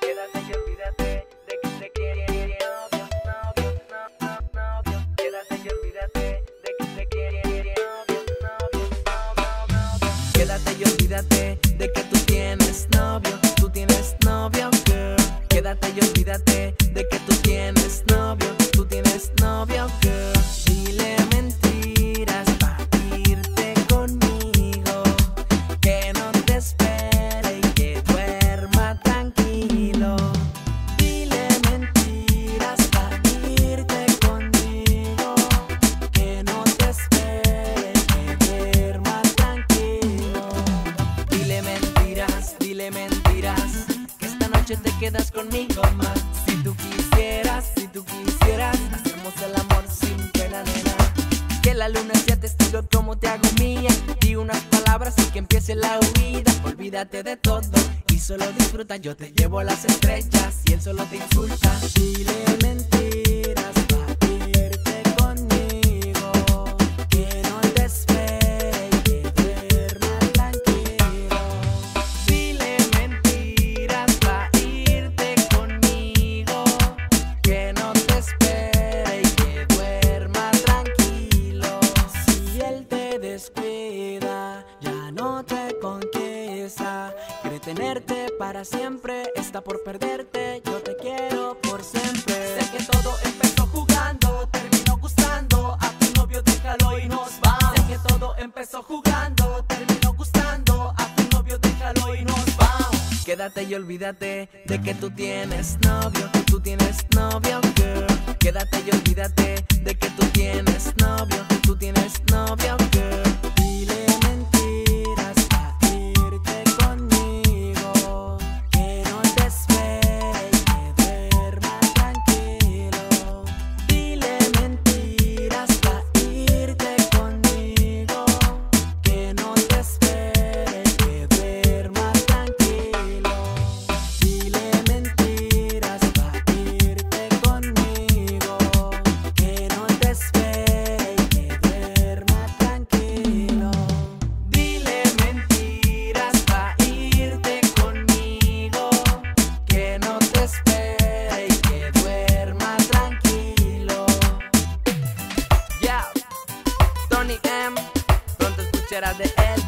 Quédate y olvídate de que te quiere. Quédate y olvídate de que quiere. Quédate y olvídate de que tú tienes novio. Quédate y olvídate que esta noche te quedas conmigo más. Si tú quisieras, si tú quisieras, hacemos el amor sin pena, nena. Que la luna sea testigo como te hago mía. Di unas palabras y que empiece la huida. Olvídate de todo y solo disfruta. Yo te llevo a las estrellas y él solo te insulta. Dile mentiras para no te conquista. Quiere tenerte para siempre, está por perderte. Yo te quiero por siempre. Sé que todo empezó jugando, terminó gustando. A tu novio déjalo y nos vamos. Sé que todo empezó jugando, terminó gustando. A tu novio déjalo y nos vamos. Quédate y olvídate de que tú tienes novio, tú tienes novio, girl. Quédate y olvídate escucharás de él,